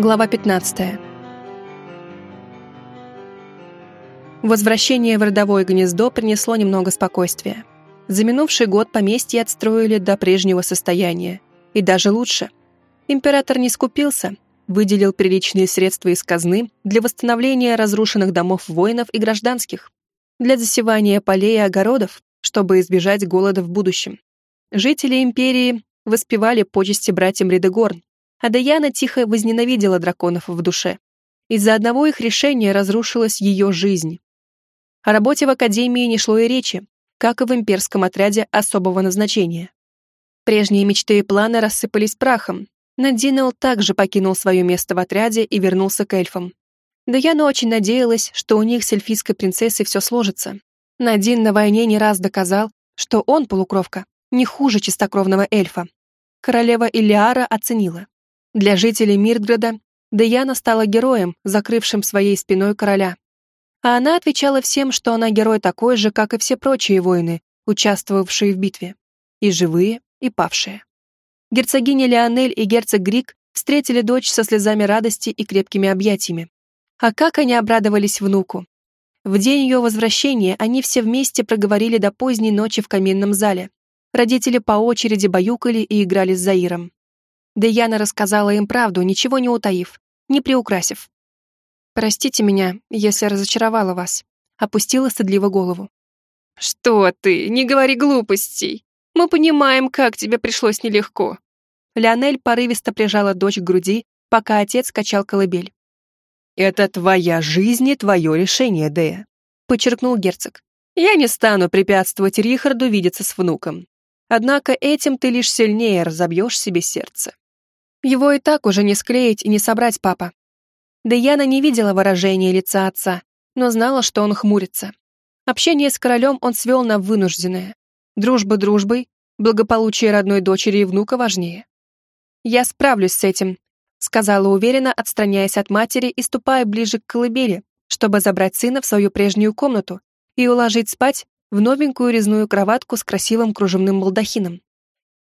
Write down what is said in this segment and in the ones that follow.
Глава 15. Возвращение в родовое гнездо принесло немного спокойствия. За минувший год поместье отстроили до прежнего состояния. И даже лучше. Император не скупился, выделил приличные средства из казны для восстановления разрушенных домов воинов и гражданских, для засевания полей и огородов, чтобы избежать голода в будущем. Жители империи воспевали почести братьям Редегорн, а Даяна тихо возненавидела драконов в душе. Из-за одного их решения разрушилась ее жизнь. О работе в Академии не шло и речи, как и в имперском отряде особого назначения. Прежние мечты и планы рассыпались прахом. Надинел также покинул свое место в отряде и вернулся к эльфам. Даяна очень надеялась, что у них с эльфийской принцессой все сложится. Надин на войне не раз доказал, что он, полукровка, не хуже чистокровного эльфа. Королева Илиара оценила. Для жителей Миртграда Деяна стала героем, закрывшим своей спиной короля. А она отвечала всем, что она герой такой же, как и все прочие воины, участвовавшие в битве. И живые, и павшие. Герцогиня Леонель и герцог Грик встретили дочь со слезами радости и крепкими объятиями. А как они обрадовались внуку. В день ее возвращения они все вместе проговорили до поздней ночи в каминном зале. Родители по очереди баюкали и играли с Заиром. Деяна рассказала им правду, ничего не утаив, не приукрасив. «Простите меня, если разочаровала вас», — опустила стыдливо голову. «Что ты? Не говори глупостей. Мы понимаем, как тебе пришлось нелегко». Леонель порывисто прижала дочь к груди, пока отец качал колыбель. «Это твоя жизнь и твое решение, Дея», — подчеркнул герцог. «Я не стану препятствовать Рихарду видеться с внуком. Однако этим ты лишь сильнее разобьешь себе сердце. Его и так уже не склеить и не собрать, папа. Даяна не видела выражения лица отца, но знала, что он хмурится. Общение с королем он свел на вынужденное. Дружба дружбой, благополучие родной дочери и внука важнее. «Я справлюсь с этим», — сказала уверенно, отстраняясь от матери и ступая ближе к колыбели, чтобы забрать сына в свою прежнюю комнату и уложить спать в новенькую резную кроватку с красивым кружевным балдахином.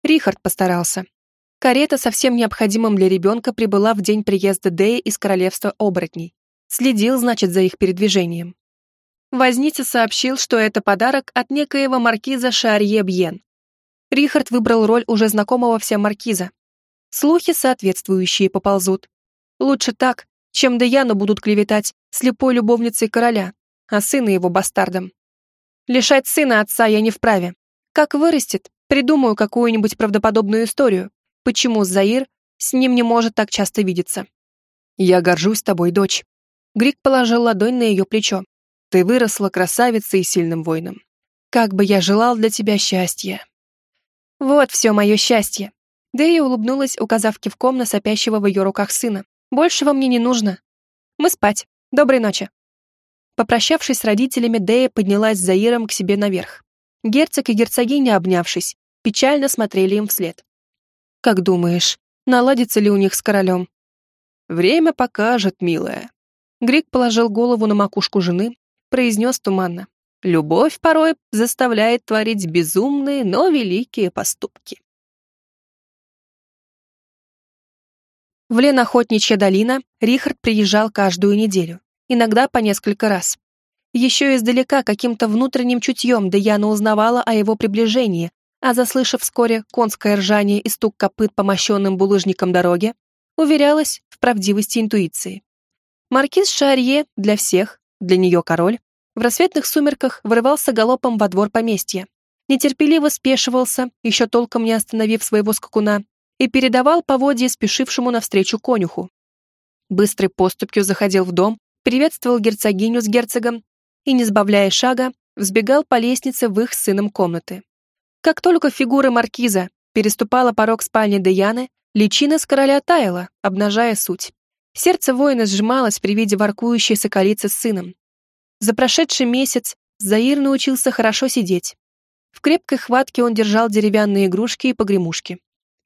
Рихард постарался. Карета со всем необходимым для ребенка прибыла в день приезда Дэя из королевства оборотней. Следил, значит, за их передвижением. Возница сообщил, что это подарок от некоего маркиза Шарье Бьен. Рихард выбрал роль уже знакомого всем маркиза. Слухи соответствующие поползут. Лучше так, чем Деяну будут клеветать слепой любовницей короля, а сына его бастардом. Лишать сына отца я не вправе. Как вырастет, придумаю какую-нибудь правдоподобную историю, почему Заир с ним не может так часто видеться. «Я горжусь тобой, дочь». Грик положил ладонь на ее плечо. «Ты выросла красавицей и сильным воином. Как бы я желал для тебя счастья». «Вот все мое счастье». Дэя улыбнулась, указав кивком на сопящего в ее руках сына. «Большего мне не нужно. Мы спать. Доброй ночи». Попрощавшись с родителями, Дэя поднялась с Заиром к себе наверх. Герцог и герцогиня, обнявшись, печально смотрели им вслед. Как думаешь, наладится ли у них с королем? Время покажет, милая. Грик положил голову на макушку жены, произнес туманно. Любовь порой заставляет творить безумные, но великие поступки. В Ленохотничья долина Рихард приезжал каждую неделю, иногда по несколько раз. Еще издалека каким-то внутренним чутьем Даяна узнавала о его приближении, а заслышав вскоре конское ржание и стук копыт по мощенным булыжникам дороги, уверялась в правдивости интуиции. Маркиз Шарье для всех, для нее король, в рассветных сумерках врывался галопом во двор поместья, нетерпеливо спешивался, еще толком не остановив своего скакуна, и передавал поводье спешившему навстречу конюху. Быстрой поступью заходил в дом, приветствовал герцогиню с герцогом и, не сбавляя шага, взбегал по лестнице в их сыном комнаты. Как только фигура маркиза переступала порог спальни Деяны, личина с короля таяла, обнажая суть. Сердце воина сжималось при виде воркующей соколицы с сыном. За прошедший месяц Заир научился хорошо сидеть. В крепкой хватке он держал деревянные игрушки и погремушки.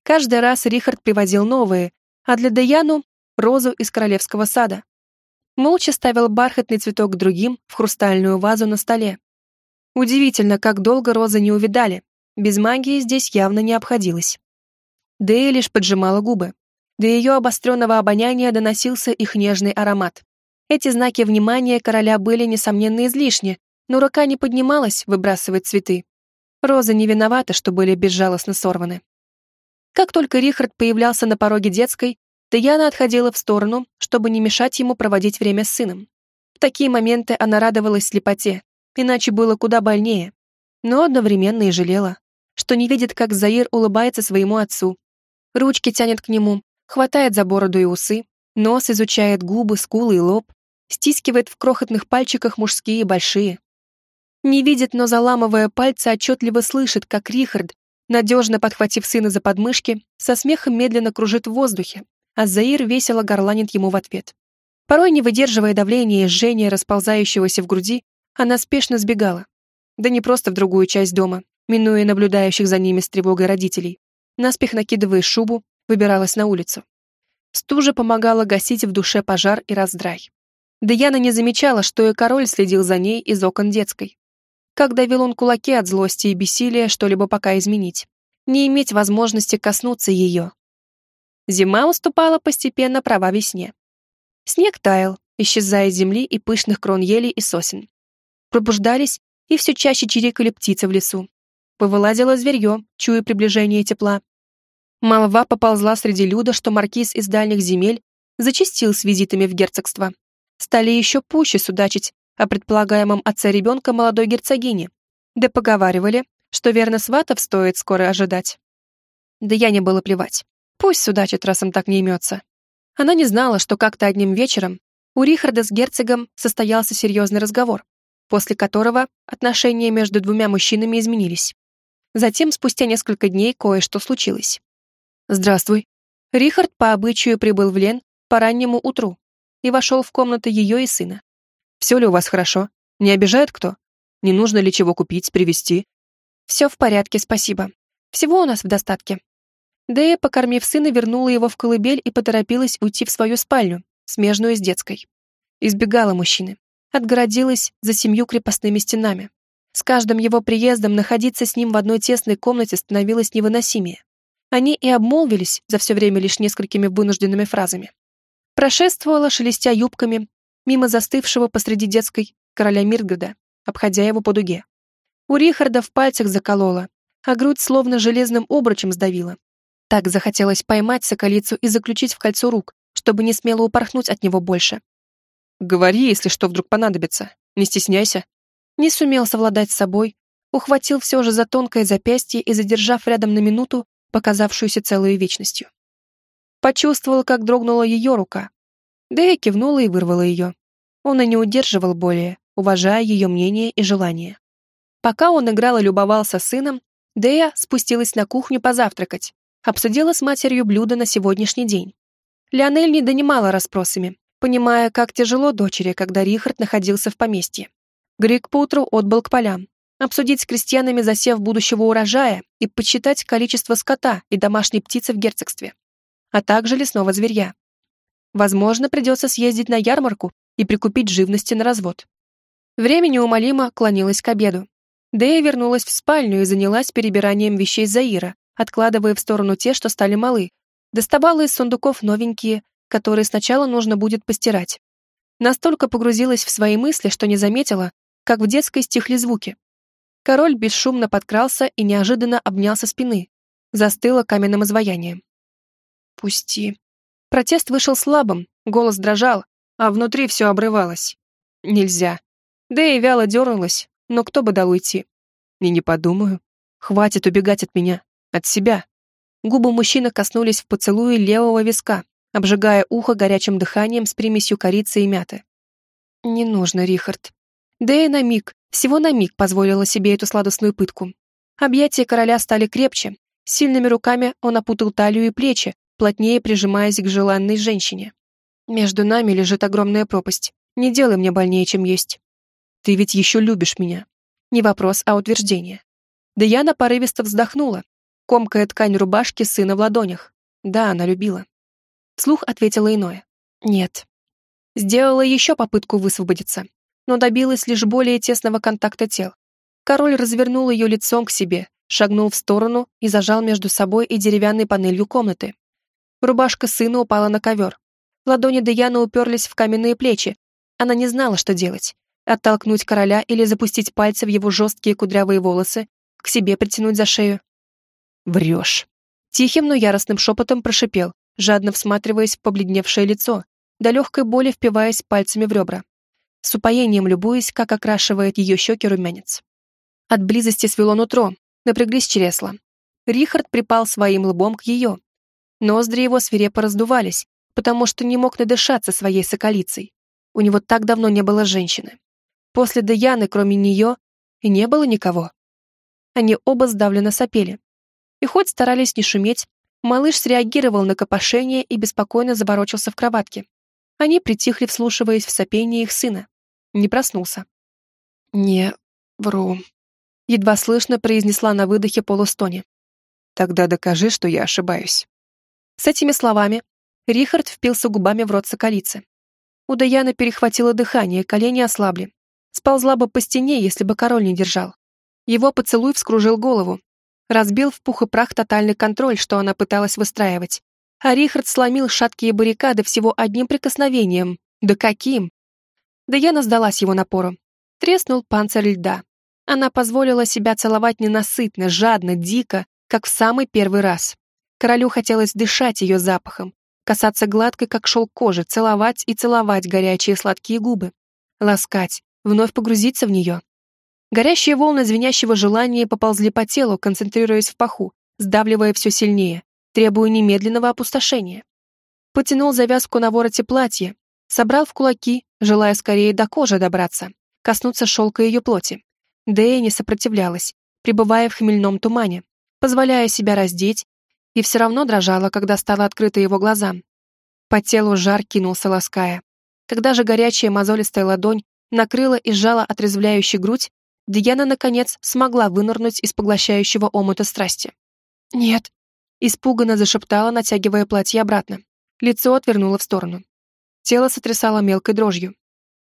Каждый раз Рихард привозил новые, а для Даяну — розу из королевского сада. Молча ставил бархатный цветок к другим в хрустальную вазу на столе. Удивительно, как долго розы не увидали, без магии здесь явно не обходилось. Дэя лишь поджимала губы. До ее обостренного обоняния доносился их нежный аромат. Эти знаки внимания короля были, несомненно, излишни, но рука не поднималась выбрасывать цветы. Розы не виноваты, что были безжалостно сорваны. Как только Рихард появлялся на пороге детской, Таяна отходила в сторону, чтобы не мешать ему проводить время с сыном. В такие моменты она радовалась слепоте, иначе было куда больнее, но одновременно и жалела, что не видит, как Заир улыбается своему отцу. Ручки тянет к нему, хватает за бороду и усы, нос изучает губы, скулы и лоб, стискивает в крохотных пальчиках мужские и большие. Не видит, но заламывая пальцы, отчетливо слышит, как Рихард, надежно подхватив сына за подмышки, со смехом медленно кружит в воздухе, а Заир весело горланит ему в ответ. Порой, не выдерживая давления и жжения, расползающегося в груди, она спешно сбегала. Да не просто в другую часть дома, минуя наблюдающих за ними с тревогой родителей. Наспех накидывая шубу, выбиралась на улицу. Стужа помогала гасить в душе пожар и раздрай. Даяна не замечала, что и король следил за ней из окон детской. Как давил он кулаки от злости и бессилия что-либо пока изменить. Не иметь возможности коснуться ее. Зима уступала постепенно права весне. Снег таял, исчезая из земли и пышных крон ели и сосен. Пробуждались и все чаще чирикали птицы в лесу. Повылазило зверье, чуя приближение тепла. Молва поползла среди люда, что маркиз из дальних земель зачастил с визитами в герцогство. Стали еще пуще судачить о предполагаемом отце ребенка молодой герцогини. Да поговаривали, что верно сватов стоит скоро ожидать. Да я не было плевать. Пусть судачит, раз им так не имется. Она не знала, что как-то одним вечером у Рихарда с герцогом состоялся серьезный разговор, после которого отношения между двумя мужчинами изменились. Затем, спустя несколько дней, кое-что случилось. «Здравствуй». Рихард по обычаю прибыл в Лен по раннему утру и вошел в комнаты ее и сына. «Все ли у вас хорошо? Не обижает кто? Не нужно ли чего купить, привезти?» «Все в порядке, спасибо. Всего у нас в достатке». Дэя, покормив сына, вернула его в колыбель и поторопилась уйти в свою спальню, смежную с детской. Избегала мужчины. Отгородилась за семью крепостными стенами. С каждым его приездом находиться с ним в одной тесной комнате становилось невыносимее. Они и обмолвились за все время лишь несколькими вынужденными фразами. Прошествовала, шелестя юбками, мимо застывшего посреди детской короля Миргода, обходя его по дуге. У Рихарда в пальцах заколола, а грудь словно железным обручем сдавила. Так захотелось поймать соколицу и заключить в кольцо рук, чтобы не смело упорхнуть от него больше. «Говори, если что вдруг понадобится. Не стесняйся». Не сумел совладать с собой, ухватил все же за тонкое запястье и, задержав рядом на минуту, показавшуюся целой вечностью. Почувствовал, как дрогнула ее рука. Дэя кивнула и вырвала ее. Он и не удерживал более, уважая ее мнение и желание. Пока он играл и любовался сыном, Дэя спустилась на кухню позавтракать, обсудила с матерью блюда на сегодняшний день. Леонель не донимала расспросами, понимая, как тяжело дочери, когда Рихард находился в поместье. Грик поутру отбыл к полям, обсудить с крестьянами засев будущего урожая и подсчитать количество скота и домашней птицы в герцогстве, а также лесного зверья. Возможно, придется съездить на ярмарку и прикупить живности на развод. Время неумолимо клонилось к обеду. Дэя вернулась в спальню и занялась перебиранием вещей Заира, откладывая в сторону те, что стали малы. Доставала из сундуков новенькие, которые сначала нужно будет постирать. Настолько погрузилась в свои мысли, что не заметила, как в детской стихли звуки. Король бесшумно подкрался и неожиданно обнял со спины. Застыло каменным изваянием. «Пусти». Протест вышел слабым, голос дрожал, а внутри все обрывалось. «Нельзя». Да и вяло дернулась, но кто бы дал уйти? И не подумаю. Хватит убегать от меня, от себя. Губы мужчины коснулись в поцелуе левого виска, обжигая ухо горячим дыханием с примесью корицы и мяты. «Не нужно, Рихард». Да и на миг, всего на миг позволила себе эту сладостную пытку. Объятия короля стали крепче. Сильными руками он опутал талию и плечи, плотнее прижимаясь к желанной женщине. «Между нами лежит огромная пропасть. Не делай мне больнее, чем есть. Ты ведь еще любишь меня». Не вопрос, а утверждение. Даяна порывисто вздохнула, комкая ткань рубашки сына в ладонях. Да, она любила. Слух ответила иное. Нет. Сделала еще попытку высвободиться, но добилась лишь более тесного контакта тел. Король развернул ее лицом к себе, шагнул в сторону и зажал между собой и деревянной панелью комнаты. Рубашка сына упала на ковер. Ладони Деяны уперлись в каменные плечи. Она не знала, что делать. Оттолкнуть короля или запустить пальцы в его жесткие кудрявые волосы, к себе притянуть за шею. «Врешь!» Тихим, но яростным шепотом прошипел, жадно всматриваясь в побледневшее лицо, до легкой боли впиваясь пальцами в ребра. С упоением любуясь, как окрашивает ее щеки румянец. От близости свело нутро, напряглись чресла. Рихард припал своим лбом к ее. Ноздри его свирепо раздувались, потому что не мог надышаться своей соколицей. У него так давно не было женщины. После Даяны, кроме нее, и не было никого. Они оба сдавленно сопели. И хоть старались не шуметь, малыш среагировал на копошение и беспокойно заворочился в кроватке. Они притихли, вслушиваясь в сопение их сына. Не проснулся. «Не вру», — едва слышно произнесла на выдохе полустоне. «Тогда докажи, что я ошибаюсь». С этими словами Рихард впился губами в рот соколицы. У Даяны перехватило дыхание, колени ослабли. Сползла бы по стене, если бы король не держал. Его поцелуй вскружил голову. Разбил в пух и прах тотальный контроль, что она пыталась выстраивать. А Рихард сломил шаткие баррикады всего одним прикосновением. Да каким! Даяна сдалась его напору. Треснул панцирь льда. Она позволила себя целовать ненасытно, жадно, дико, как в самый первый раз. Королю хотелось дышать ее запахом, касаться гладкой, как шелк кожи, целовать и целовать горячие сладкие губы, ласкать, вновь погрузиться в нее. Горящие волны звенящего желания поползли по телу, концентрируясь в паху, сдавливая все сильнее, требуя немедленного опустошения. Потянул завязку на вороте платья, собрал в кулаки, желая скорее до кожи добраться, коснуться шелка ее плоти. Дэя не сопротивлялась, пребывая в хмельном тумане, позволяя себя раздеть, и все равно дрожала, когда стала открыта его глаза. По телу жар кинулся лаская. Когда же горячая мозолистая ладонь накрыла и сжала отрезвляющую грудь, Диана, наконец, смогла вынырнуть из поглощающего омута страсти. «Нет», — испуганно зашептала, натягивая платье обратно. Лицо отвернуло в сторону. Тело сотрясало мелкой дрожью.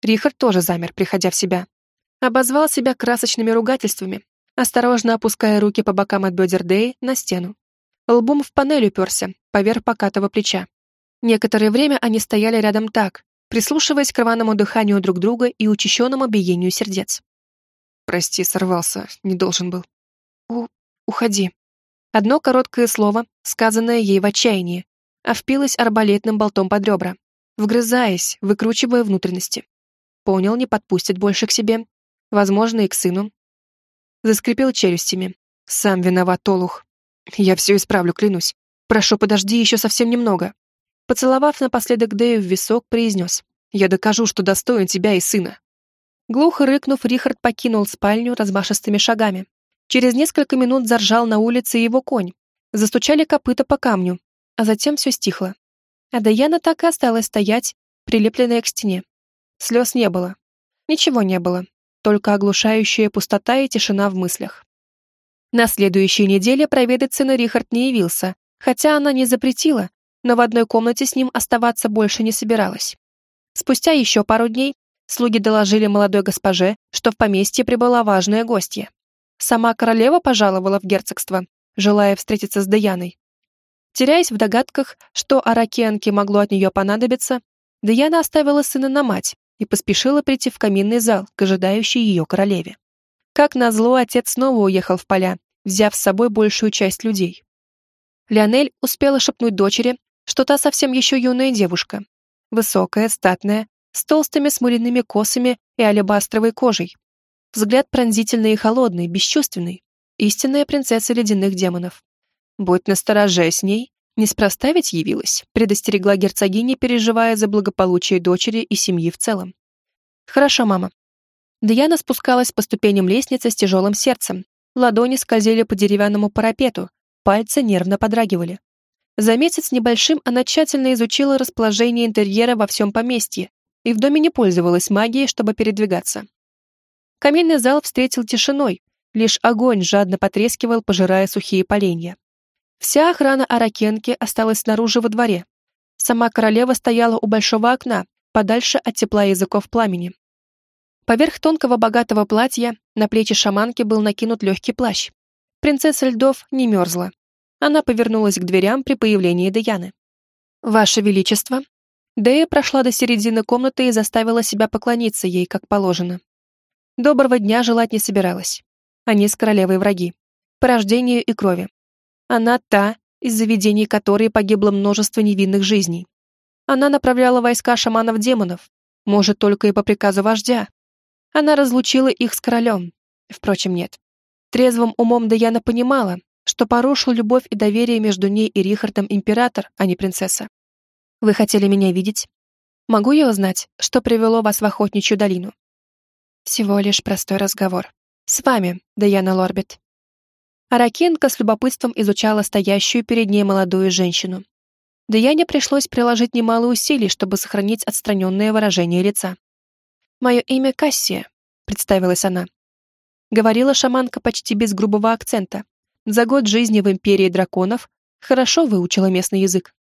Рихард тоже замер, приходя в себя. Обозвал себя красочными ругательствами, осторожно опуская руки по бокам от бедер Дэи на стену. Лбом в панель уперся, поверх покатого плеча. Некоторое время они стояли рядом так, прислушиваясь к рваному дыханию друг друга и учащенному биению сердец. «Прости, сорвался, не должен был». «У... уходи». Одно короткое слово, сказанное ей в отчаянии, а впилось арбалетным болтом под ребра, вгрызаясь, выкручивая внутренности. Понял, не подпустит больше к себе, возможно, и к сыну. Заскрипел челюстями. Сам виноват, Олух. Я все исправлю, клянусь. Прошу, подожди еще совсем немного. Поцеловав напоследок Дэю в висок, произнес. Я докажу, что достоин тебя и сына. Глухо рыкнув, Рихард покинул спальню размашистыми шагами. Через несколько минут заржал на улице его конь. Застучали копыта по камню, а затем все стихло. А Даяна так и осталась стоять, прилепленная к стене. Слез не было. Ничего не было. Только оглушающая пустота и тишина в мыслях. На следующей неделе проведать сына Рихард не явился, хотя она не запретила, но в одной комнате с ним оставаться больше не собиралась. Спустя еще пару дней слуги доложили молодой госпоже, что в поместье прибыла важная гостья. Сама королева пожаловала в герцогство, желая встретиться с Даяной. Теряясь в догадках, что Аракенке могло от нее понадобиться, Даяна оставила сына на мать и поспешила прийти в каминный зал к ожидающей ее королеве. Как назло, отец снова уехал в поля, взяв с собой большую часть людей. Леонель успела шепнуть дочери, что та совсем еще юная девушка. Высокая, статная, с толстыми смоляными косами и алебастровой кожей. Взгляд пронзительный и холодный, бесчувственный. Истинная принцесса ледяных демонов. Будь настороже с ней, неспроста ведь явилась, предостерегла герцогиня, переживая за благополучие дочери и семьи в целом. «Хорошо, мама», Даяна спускалась по ступеням лестницы с тяжелым сердцем. Ладони скользили по деревянному парапету, пальцы нервно подрагивали. За месяц небольшим она тщательно изучила расположение интерьера во всем поместье и в доме не пользовалась магией, чтобы передвигаться. Каминный зал встретил тишиной, лишь огонь жадно потрескивал, пожирая сухие поленья. Вся охрана Аракенки осталась снаружи во дворе. Сама королева стояла у большого окна, подальше от тепла языков пламени. Поверх тонкого богатого платья на плечи шаманки был накинут легкий плащ. Принцесса льдов не мерзла. Она повернулась к дверям при появлении Даяны. «Ваше Величество!» Дэя прошла до середины комнаты и заставила себя поклониться ей, как положено. Доброго дня желать не собиралась. Они с королевой враги. По рождению и крови. Она та, из заведений которой погибло множество невинных жизней. Она направляла войска шаманов-демонов, может, только и по приказу вождя. Она разлучила их с королем. Впрочем, нет. Трезвым умом Даяна понимала, что порушил любовь и доверие между ней и Рихардом император, а не принцесса. Вы хотели меня видеть? Могу я узнать, что привело вас в Охотничью долину? Всего лишь простой разговор. С вами, Даяна Лорбит. Аракенко с любопытством изучала стоящую перед ней молодую женщину. Даяне пришлось приложить немало усилий, чтобы сохранить отстраненное выражение лица. «Мое имя Кассия», — представилась она. Говорила шаманка почти без грубого акцента. За год жизни в Империи драконов хорошо выучила местный язык.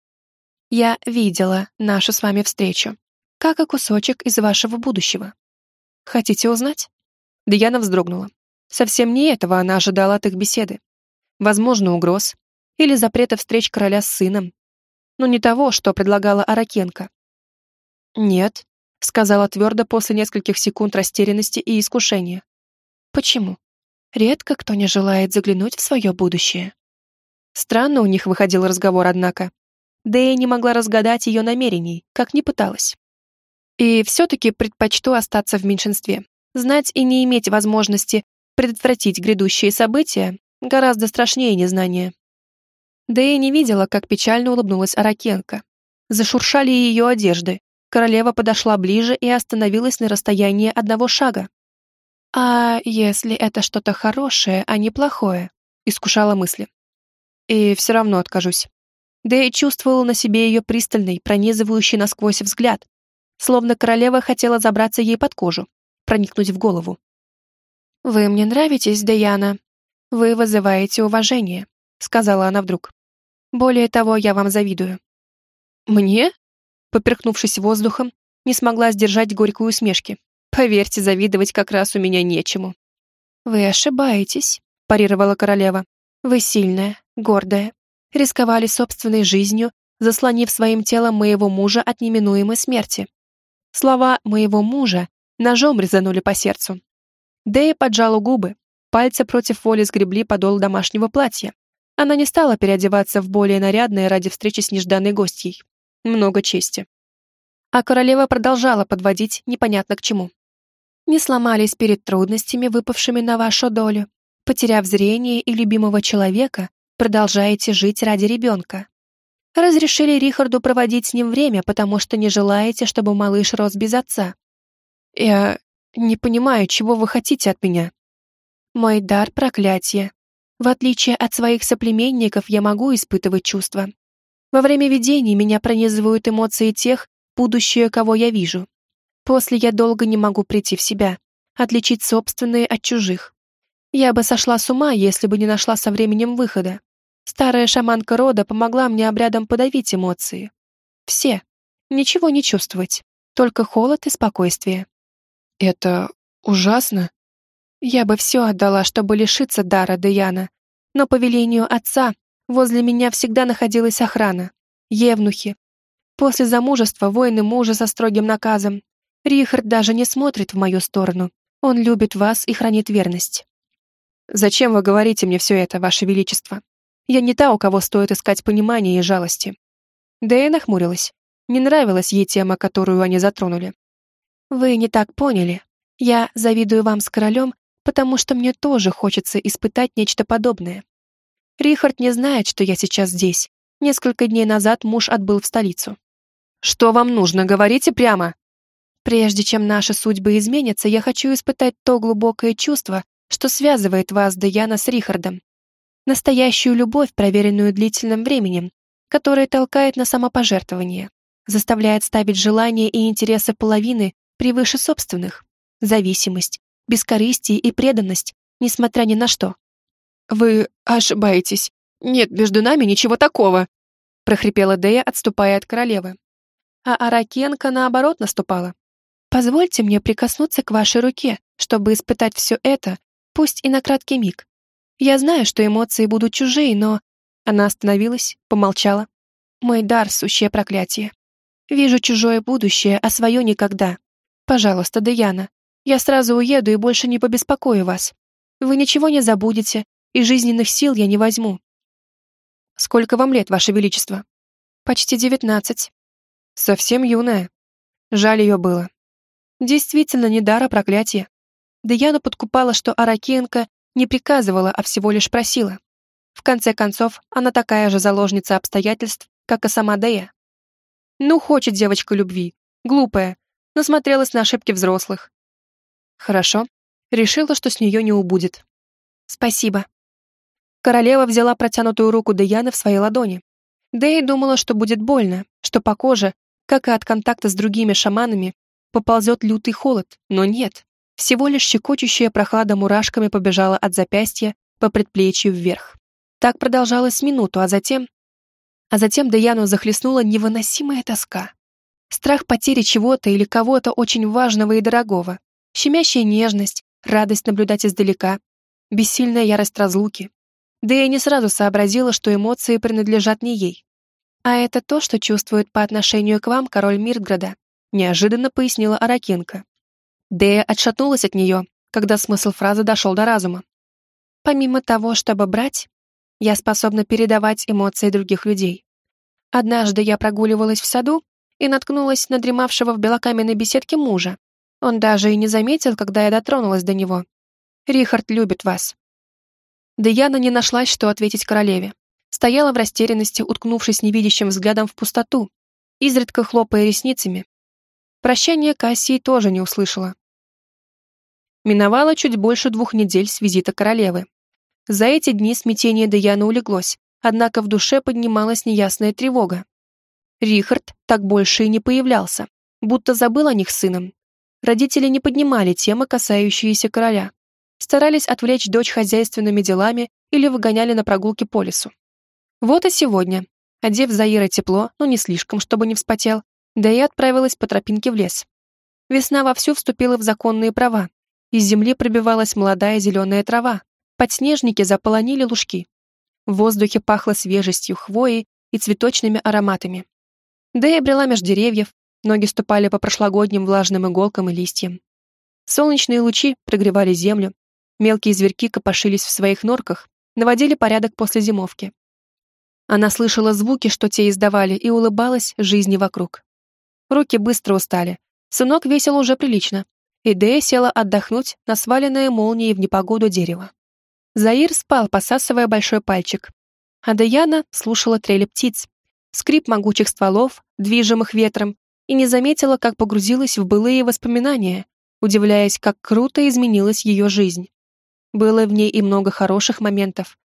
«Я видела нашу с вами встречу, как и кусочек из вашего будущего. Хотите узнать?» Даяна вздрогнула. Совсем не этого она ожидала от их беседы. Возможно, угроз или запрета встреч короля с сыном, но не того, что предлагала Аракенко. «Нет», — сказала твердо после нескольких секунд растерянности и искушения. «Почему? Редко кто не желает заглянуть в свое будущее». Странно у них выходил разговор, однако. Дэя не могла разгадать ее намерений, как ни пыталась. И все-таки предпочту остаться в меньшинстве. Знать и не иметь возможности предотвратить грядущие события гораздо страшнее незнания. Да и не видела, как печально улыбнулась Аракенко. Зашуршали ее одежды. Королева подошла ближе и остановилась на расстоянии одного шага. «А если это что-то хорошее, а не плохое?» — искушала мысли. «И все равно откажусь». Да и чувствовала на себе ее пристальный, пронизывающий насквозь взгляд, словно королева хотела забраться ей под кожу, проникнуть в голову. «Вы мне нравитесь, Даяна. Вы вызываете уважение», — сказала она вдруг. Более того, я вам завидую». «Мне?» Поперхнувшись воздухом, не смогла сдержать горькую усмешки. «Поверьте, завидовать как раз у меня нечему». «Вы ошибаетесь», — парировала королева. «Вы сильная, гордая, рисковали собственной жизнью, заслонив своим телом моего мужа от неминуемой смерти. Слова «моего мужа» ножом резанули по сердцу. Дэя поджала губы, пальцы против воли сгребли подол домашнего платья, она не стала переодеваться в более нарядное ради встречи с нежданной гостьей. Много чести. А королева продолжала подводить непонятно к чему. Не сломались перед трудностями, выпавшими на вашу долю. Потеряв зрение и любимого человека, продолжаете жить ради ребенка. Разрешили Рихарду проводить с ним время, потому что не желаете, чтобы малыш рос без отца. Я не понимаю, чего вы хотите от меня. Мой дар — проклятие, в отличие от своих соплеменников, я могу испытывать чувства. Во время видений меня пронизывают эмоции тех, будущее, кого я вижу. После я долго не могу прийти в себя, отличить собственные от чужих. Я бы сошла с ума, если бы не нашла со временем выхода. Старая шаманка рода помогла мне обрядом подавить эмоции. Все. Ничего не чувствовать. Только холод и спокойствие. Это ужасно. Я бы все отдала, чтобы лишиться дара Деяна, но по велению отца возле меня всегда находилась охрана, евнухи. После замужества воины мужа со строгим наказом. Рихард даже не смотрит в мою сторону. Он любит вас и хранит верность. Зачем вы говорите мне все это, ваше величество? Я не та, у кого стоит искать понимания и жалости. Дэя нахмурилась. Не нравилась ей тема, которую они затронули. Вы не так поняли. Я завидую вам с королем потому что мне тоже хочется испытать нечто подобное. Рихард не знает, что я сейчас здесь. Несколько дней назад муж отбыл в столицу. «Что вам нужно? Говорите прямо!» «Прежде чем наши судьбы изменятся, я хочу испытать то глубокое чувство, что связывает вас, Даяна, с Рихардом. Настоящую любовь, проверенную длительным временем, которая толкает на самопожертвование, заставляет ставить желания и интересы половины превыше собственных, зависимость, бескорыстие и преданность, несмотря ни на что. «Вы ошибаетесь. Нет между нами ничего такого», прохрипела Дея, отступая от королевы. А Аракенко, наоборот, наступала. «Позвольте мне прикоснуться к вашей руке, чтобы испытать все это, пусть и на краткий миг. Я знаю, что эмоции будут чужие, но...» Она остановилась, помолчала. Мой дар — сущее проклятие. Вижу чужое будущее, а свое никогда. Пожалуйста, Даяна, я сразу уеду и больше не побеспокою вас. Вы ничего не забудете, и жизненных сил я не возьму. Сколько вам лет, Ваше Величество? Почти девятнадцать. Совсем юная. Жаль ее было. Действительно, не дар, а проклятие. Даяна подкупала, что Аракенко не приказывала, а всего лишь просила. В конце концов, она такая же заложница обстоятельств, как и сама Дея. Ну, хочет девочка любви. Глупая. Насмотрелась на ошибки взрослых. Хорошо. Решила, что с нее не убудет. Спасибо. Королева взяла протянутую руку Деяны в своей ладони. Дея думала, что будет больно, что по коже, как и от контакта с другими шаманами, поползет лютый холод, но нет. Всего лишь щекочущая прохлада мурашками побежала от запястья по предплечью вверх. Так продолжалось минуту, а затем... А затем Даяну захлестнула невыносимая тоска. Страх потери чего-то или кого-то очень важного и дорогого. Щемящая нежность, радость наблюдать издалека, бессильная ярость разлуки. Дэя не сразу сообразила, что эмоции принадлежат не ей. «А это то, что чувствует по отношению к вам король Миртграда», неожиданно пояснила Аракенко. Дэя отшатнулась от нее, когда смысл фразы дошел до разума. «Помимо того, чтобы брать, я способна передавать эмоции других людей. Однажды я прогуливалась в саду и наткнулась на дремавшего в белокаменной беседке мужа. Он даже и не заметил, когда я дотронулась до него. Рихард любит вас». Деяна не нашлась, что ответить королеве. Стояла в растерянности, уткнувшись невидящим взглядом в пустоту, изредка хлопая ресницами. Прощание Кассии тоже не услышала. Миновало чуть больше двух недель с визита королевы. За эти дни смятение Деяны улеглось, однако в душе поднималась неясная тревога. Рихард так больше и не появлялся, будто забыл о них сыном. Родители не поднимали темы, касающиеся короля. Старались отвлечь дочь хозяйственными делами или выгоняли на прогулки по лесу. Вот и сегодня, одев Заира тепло, но не слишком, чтобы не вспотел, да и отправилась по тропинке в лес. Весна вовсю вступила в законные права. Из земли пробивалась молодая зеленая трава. Подснежники заполонили лужки. В воздухе пахло свежестью, хвоей и цветочными ароматами. И брела меж деревьев, ноги ступали по прошлогодним влажным иголкам и листьям. Солнечные лучи прогревали землю, мелкие зверьки копошились в своих норках, наводили порядок после зимовки. Она слышала звуки, что те издавали, и улыбалась жизни вокруг. Руки быстро устали. Сынок весил уже прилично. И Дея села отдохнуть на сваленное молнией в непогоду дерево. Заир спал, посасывая большой пальчик. А Даяна слушала трели птиц, скрип могучих стволов, движимых ветром, и не заметила, как погрузилась в былые воспоминания, удивляясь, как круто изменилась ее жизнь. Было в ней и много хороших моментов.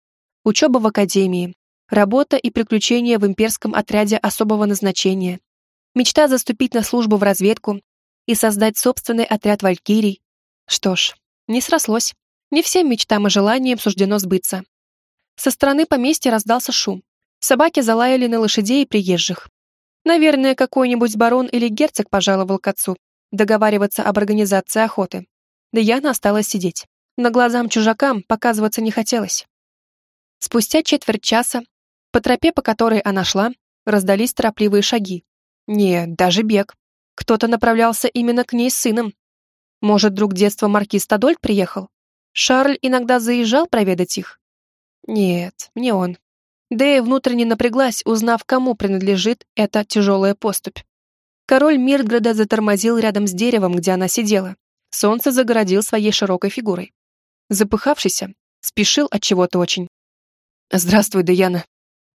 Учеба в академии, работа и приключения в имперском отряде особого назначения, Мечта заступить на службу в разведку и создать собственный отряд валькирий. Что ж, не срослось. Не всем мечтам и желаниям суждено сбыться. Со стороны поместья раздался шум. Собаки залаяли на лошадей и приезжих. Наверное, какой-нибудь барон или герцог пожаловал к отцу договариваться об организации охоты. Да Яна осталась сидеть. На глазам чужакам показываться не хотелось. Спустя четверть часа, по тропе, по которой она шла, раздались торопливые шаги. Нет, даже бег. Кто-то направлялся именно к ней с сыном. Может, друг детства маркиз Тадольд приехал? Шарль иногда заезжал проведать их? Нет, не он. Дэя внутренне напряглась, узнав, кому принадлежит эта тяжелая поступь. Король Миртграда затормозил рядом с деревом, где она сидела. Солнце загородил своей широкой фигурой. Запыхавшийся, спешил от чего-то очень. «Здравствуй, Даяна».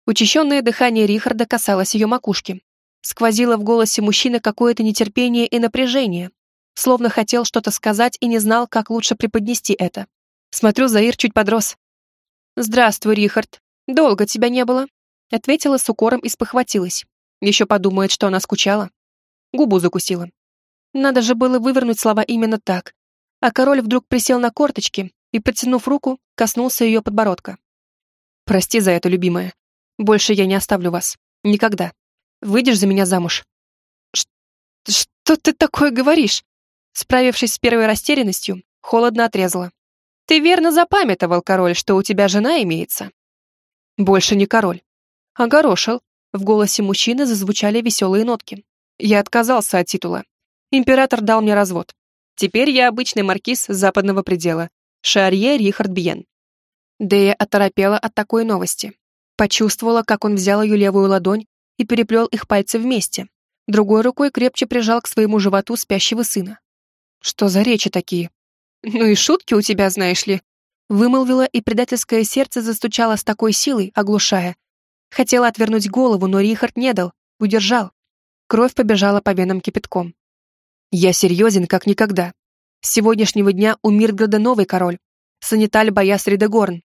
Учащенное дыхание Рихарда касалось ее макушки, Сквозило в голосе мужчины какое-то нетерпение и напряжение, словно хотел что-то сказать и не знал, как лучше преподнести это. Смотрю, Заир чуть подрос. «Здравствуй, Рихард. Долго тебя не было», — ответила с укором и спохватилась. Еще подумает, что она скучала. Губу закусила. Надо же было вывернуть слова именно так. А король вдруг присел на корточки и, протянув руку, коснулся ее подбородка. «Прости за это, любимая. Больше я не оставлю вас. Никогда». Выйдешь за меня замуж?» «Что ты такое говоришь?» Справившись с первой растерянностью, холодно отрезала. «Ты верно запамятовал, король, что у тебя жена имеется?» «Больше не король. Огорошил. В голосе мужчины зазвучали веселые нотки. Я отказался от титула. Император дал мне развод. Теперь я обычный маркиз западного предела. Шарье Рихард Бьен. Дея оторопела от такой новости. Почувствовала, как он взял ее левую ладонь и переплел их пальцы вместе. Другой рукой крепче прижал к своему животу спящего сына. «Что за речи такие?» «Ну и шутки у тебя, знаешь ли», вымолвила, и предательское сердце застучало с такой силой, оглушая. Хотела отвернуть голову, но Рихард не дал, удержал. Кровь побежала по венам кипятком. «Я серьезен, как никогда. С сегодняшнего дня у Мирграда новый король, саниталь Бояс Ридегорн.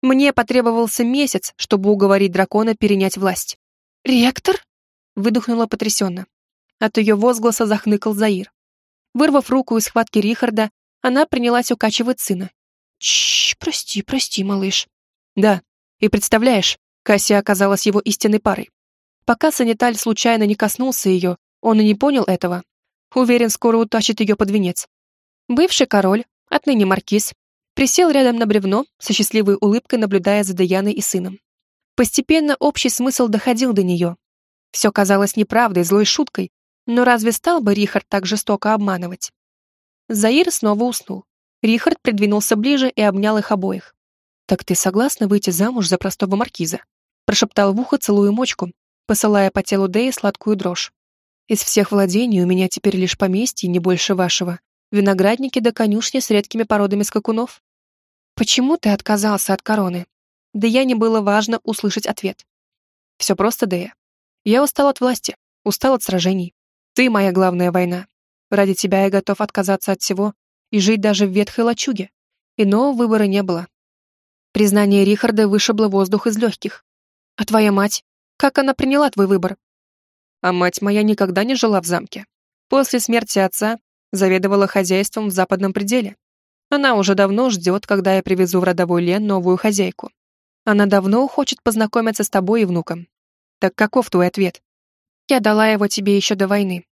Мне потребовался месяц, чтобы уговорить дракона перенять власть. «Ректор?» — выдохнула потрясенно. От ее возгласа захныкал Заир. Вырвав руку из схватки Рихарда, она принялась укачивать сына. «Чш, прости, прости, малыш». «Да, и представляешь, Кассия оказалась его истинной парой. Пока саниталь случайно не коснулся ее, он и не понял этого. Уверен, скоро утащит ее под венец. Бывший король, отныне маркиз, присел рядом на бревно, со счастливой улыбкой наблюдая за Даяной и сыном. Постепенно общий смысл доходил до нее. Все казалось неправдой, злой шуткой, но разве стал бы Рихард так жестоко обманывать? Заир снова уснул. Рихард придвинулся ближе и обнял их обоих. «Так ты согласна выйти замуж за простого маркиза?» Прошептал в ухо, целую мочку, посылая по телу Дэи сладкую дрожь. «Из всех владений у меня теперь лишь поместье, не больше вашего. Виноградники да конюшни с редкими породами скакунов». «Почему ты отказался от короны?» Да я не было важно услышать ответ. Все просто, Дэя. Я устал от власти, устал от сражений. Ты моя главная война. Ради тебя я готов отказаться от всего и жить даже в ветхой лачуге. Иного выбора не было. Признание Рихарда вышибло воздух из легких. А твоя мать? Как она приняла твой выбор? А мать моя никогда не жила в замке. После смерти отца заведовала хозяйством в западном пределе. Она уже давно ждет, когда я привезу в родовой Лен новую хозяйку. Она давно хочет познакомиться с тобой и внуком. Так каков твой ответ? Я дала его тебе еще до войны.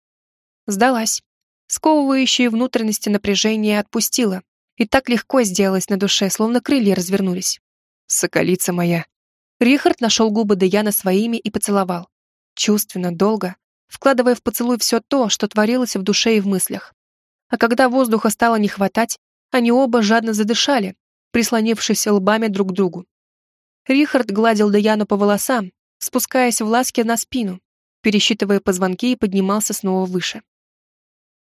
Сдалась. Сковывающие внутренности напряжение отпустила. И так легко сделалось на душе, словно крылья развернулись. Соколица моя. Рихард нашел губы Деяна своими и поцеловал. Чувственно, долго, вкладывая в поцелуй все то, что творилось в душе и в мыслях. А когда воздуха стало не хватать, они оба жадно задышали, прислонившись лбами друг к другу. Рихард гладил Даяну по волосам, спускаясь в ласке на спину, пересчитывая позвонки и поднимался снова выше.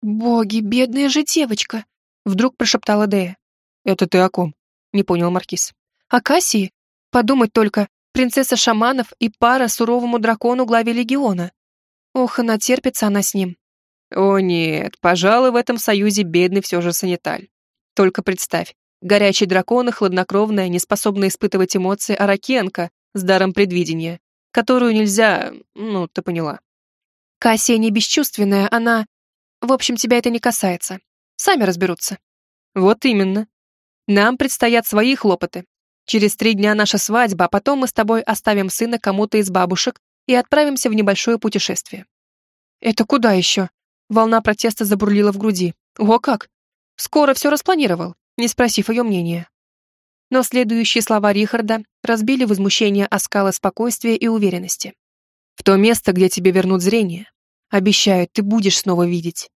«Боги, бедная же девочка!» — вдруг прошептала Дея. «Это ты о ком?» — не понял Маркиз. «О Кассии? Подумать только, принцесса шаманов и пара суровому дракону главе легиона. Ох, она терпится она с ним». «О нет, пожалуй, в этом союзе бедный все же саниталь. Только представь, Горячий дракон и хладнокровная, неспособная испытывать эмоции Аракенко с даром предвидения, которую нельзя... ну, ты поняла. Кассия не бесчувственная, она... В общем, тебя это не касается. Сами разберутся. Вот именно. Нам предстоят свои хлопоты. Через три дня наша свадьба, а потом мы с тобой оставим сына кому-то из бабушек и отправимся в небольшое путешествие. Это куда еще? Волна протеста забурлила в груди. О как! Скоро все распланировал не спросив ее мнения. Но следующие слова Рихарда разбили возмущение оскала спокойствия и уверенности. «В то место, где тебе вернут зрение. Обещаю, ты будешь снова видеть.